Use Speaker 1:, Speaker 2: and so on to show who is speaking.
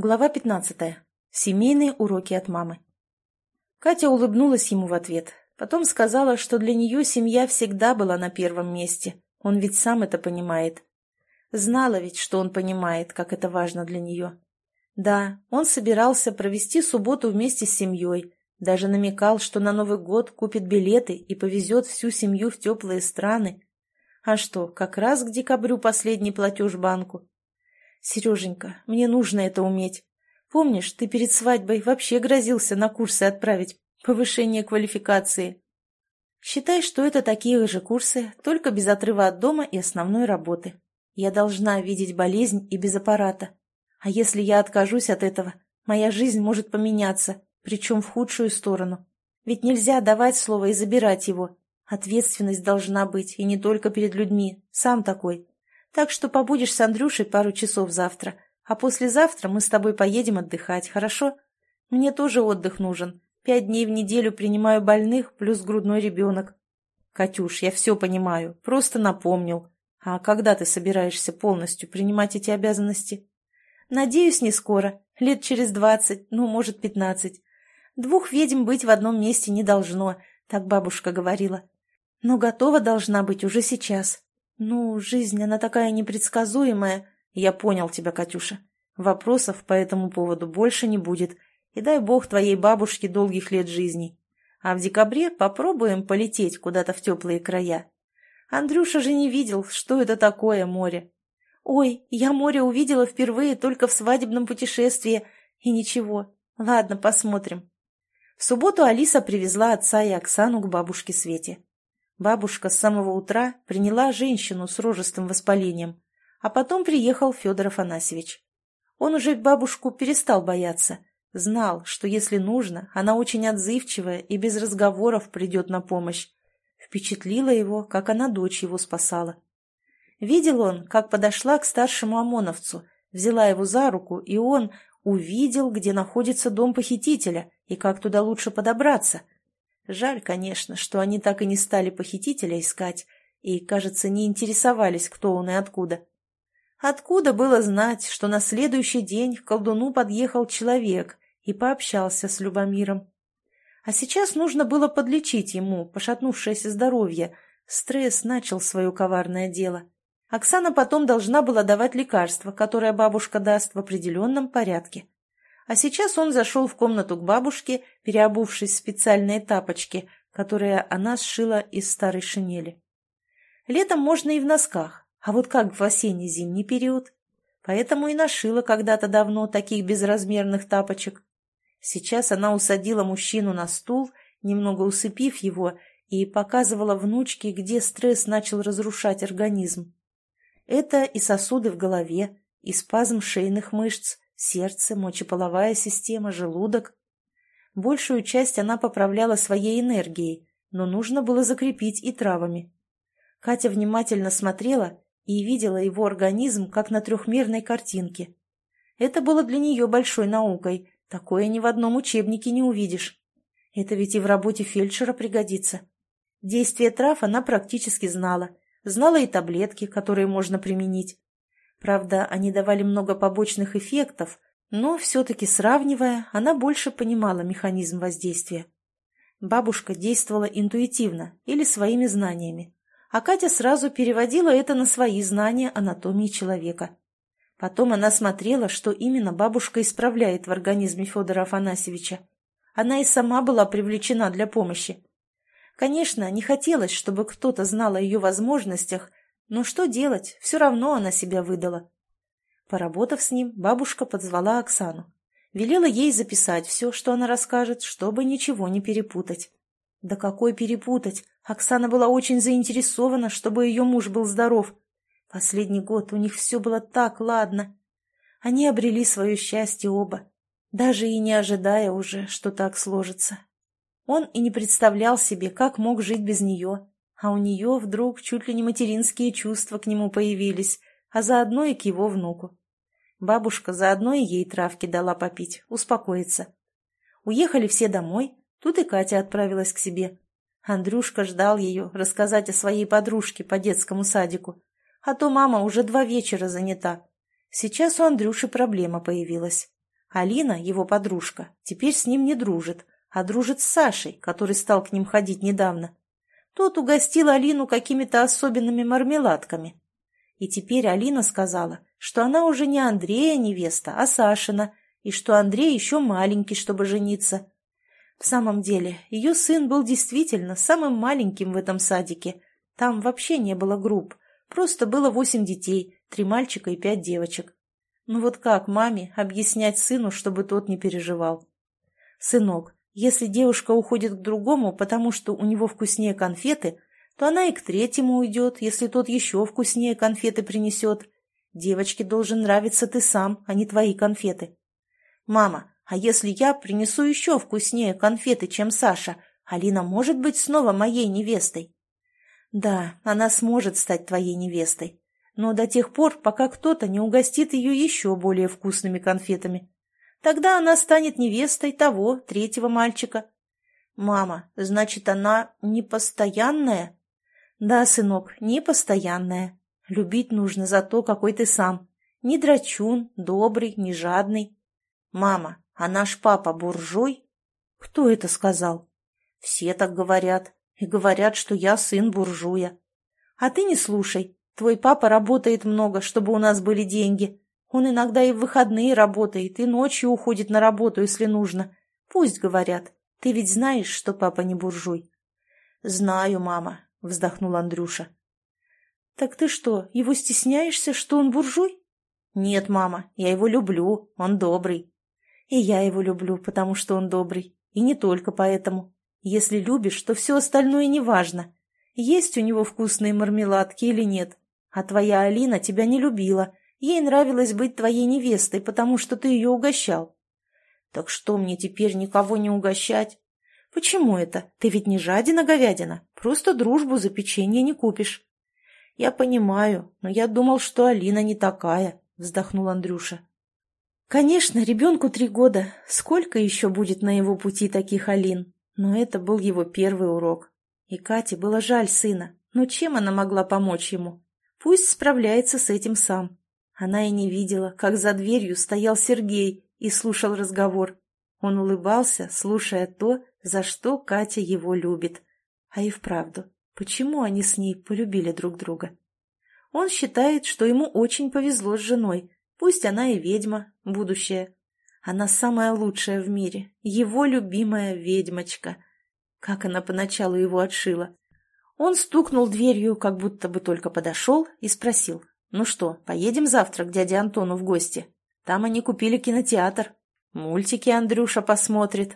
Speaker 1: Глава 15. Семейные уроки от мамы. Катя улыбнулась ему в ответ. Потом сказала, что для нее семья всегда была на первом месте. Он ведь сам это понимает. Знала ведь, что он понимает, как это важно для нее. Да, он собирался провести субботу вместе с семьей. Даже намекал, что на Новый год купит билеты и повезет всю семью в теплые страны. А что, как раз к декабрю последний платеж банку. «Сереженька, мне нужно это уметь. Помнишь, ты перед свадьбой вообще грозился на курсы отправить, повышение квалификации?» «Считай, что это такие же курсы, только без отрыва от дома и основной работы. Я должна видеть болезнь и без аппарата. А если я откажусь от этого, моя жизнь может поменяться, причем в худшую сторону. Ведь нельзя давать слово и забирать его. Ответственность должна быть, и не только перед людьми. Сам такой. Так что побудешь с Андрюшей пару часов завтра, а послезавтра мы с тобой поедем отдыхать, хорошо? Мне тоже отдых нужен. Пять дней в неделю принимаю больных, плюс грудной ребенок. Катюш, я все понимаю, просто напомнил. А когда ты собираешься полностью принимать эти обязанности? Надеюсь, не скоро. Лет через двадцать, ну, может, пятнадцать. Двух ведьм быть в одном месте не должно, так бабушка говорила. Но готова должна быть уже сейчас. «Ну, жизнь, она такая непредсказуемая. Я понял тебя, Катюша. Вопросов по этому поводу больше не будет. И дай бог твоей бабушке долгих лет жизни. А в декабре попробуем полететь куда-то в теплые края. Андрюша же не видел, что это такое море. Ой, я море увидела впервые только в свадебном путешествии. И ничего. Ладно, посмотрим». В субботу Алиса привезла отца и Оксану к бабушке Свете. Бабушка с самого утра приняла женщину с рожистым воспалением, а потом приехал Федор Афанасьевич. Он уже бабушку перестал бояться, знал, что если нужно, она очень отзывчивая и без разговоров придет на помощь. Впечатлило его, как она дочь его спасала. Видел он, как подошла к старшему ОМОНовцу, взяла его за руку, и он увидел, где находится дом похитителя и как туда лучше подобраться – Жаль, конечно, что они так и не стали похитителя искать и, кажется, не интересовались, кто он и откуда. Откуда было знать, что на следующий день к колдуну подъехал человек и пообщался с Любомиром? А сейчас нужно было подлечить ему пошатнувшееся здоровье. Стресс начал свое коварное дело. Оксана потом должна была давать лекарства, которое бабушка даст в определенном порядке. А сейчас он зашел в комнату к бабушке, переобувшись в специальные тапочки, которые она сшила из старой шинели. Летом можно и в носках, а вот как в осенне-зимний период? Поэтому и нашила когда-то давно таких безразмерных тапочек. Сейчас она усадила мужчину на стул, немного усыпив его, и показывала внучке, где стресс начал разрушать организм. Это и сосуды в голове, и спазм шейных мышц, Сердце, мочеполовая система, желудок. Большую часть она поправляла своей энергией, но нужно было закрепить и травами. Катя внимательно смотрела и видела его организм, как на трехмерной картинке. Это было для нее большой наукой, такое ни в одном учебнике не увидишь. Это ведь и в работе фельдшера пригодится. Действие трав она практически знала, знала и таблетки, которые можно применить. Правда, они давали много побочных эффектов, но все-таки сравнивая, она больше понимала механизм воздействия. Бабушка действовала интуитивно или своими знаниями, а Катя сразу переводила это на свои знания анатомии человека. Потом она смотрела, что именно бабушка исправляет в организме Федора Афанасьевича. Она и сама была привлечена для помощи. Конечно, не хотелось, чтобы кто-то знал о ее возможностях но что делать, все равно она себя выдала. Поработав с ним, бабушка подзвала Оксану. Велела ей записать все, что она расскажет, чтобы ничего не перепутать. Да какой перепутать? Оксана была очень заинтересована, чтобы ее муж был здоров. Последний год у них все было так ладно. Они обрели свое счастье оба, даже и не ожидая уже, что так сложится. Он и не представлял себе, как мог жить без нее, а у нее вдруг чуть ли не материнские чувства к нему появились, а заодно и к его внуку. Бабушка заодно и ей травки дала попить, успокоиться. Уехали все домой, тут и Катя отправилась к себе. Андрюшка ждал ее рассказать о своей подружке по детскому садику, а то мама уже два вечера занята. Сейчас у Андрюши проблема появилась. Алина, его подружка, теперь с ним не дружит, а дружит с Сашей, который стал к ним ходить недавно. Тот угостил Алину какими-то особенными мармеладками. И теперь Алина сказала, что она уже не Андрея невеста, а Сашина, и что Андрей еще маленький, чтобы жениться. В самом деле, ее сын был действительно самым маленьким в этом садике. Там вообще не было групп, просто было восемь детей, три мальчика и пять девочек. Ну вот как маме объяснять сыну, чтобы тот не переживал? «Сынок, если девушка уходит к другому, потому что у него вкуснее конфеты, то она и к третьему уйдет, если тот еще вкуснее конфеты принесет. Девочке должен нравиться ты сам, а не твои конфеты. Мама, а если я принесу еще вкуснее конфеты, чем Саша, Алина может быть снова моей невестой? Да, она сможет стать твоей невестой, но до тех пор, пока кто-то не угостит ее еще более вкусными конфетами. Тогда она станет невестой того, третьего мальчика. Мама, значит, она непостоянная? Да, сынок, непостоянная. Любить нужно за то, какой ты сам. Не драчун, добрый, не жадный. Мама, а наш папа буржуй? Кто это сказал? Все так говорят. И говорят, что я сын буржуя. А ты не слушай. Твой папа работает много, чтобы у нас были деньги. Он иногда и в выходные работает, и ночью уходит на работу, если нужно. Пусть говорят. Ты ведь знаешь, что папа не буржуй. Знаю, мама, — вздохнул Андрюша. «Так ты что, его стесняешься, что он буржуй?» «Нет, мама, я его люблю, он добрый». «И я его люблю, потому что он добрый. И не только поэтому. Если любишь, то все остальное не важно. Есть у него вкусные мармеладки или нет. А твоя Алина тебя не любила. Ей нравилось быть твоей невестой, потому что ты ее угощал». «Так что мне теперь никого не угощать?» «Почему это? Ты ведь не жадина говядина. Просто дружбу за печенье не купишь». «Я понимаю, но я думал, что Алина не такая», — вздохнул Андрюша. «Конечно, ребенку три года. Сколько еще будет на его пути таких Алин?» Но это был его первый урок. И Кате было жаль сына. Но чем она могла помочь ему? Пусть справляется с этим сам. Она и не видела, как за дверью стоял Сергей и слушал разговор. Он улыбался, слушая то, за что Катя его любит. А и вправду, почему они с ней полюбили друг друга? Он считает, что ему очень повезло с женой. Пусть она и ведьма, будущее. Она самая лучшая в мире, его любимая ведьмочка. Как она поначалу его отшила. Он стукнул дверью, как будто бы только подошел, и спросил. «Ну что, поедем завтра к дяде Антону в гости? Там они купили кинотеатр. Мультики Андрюша посмотрит,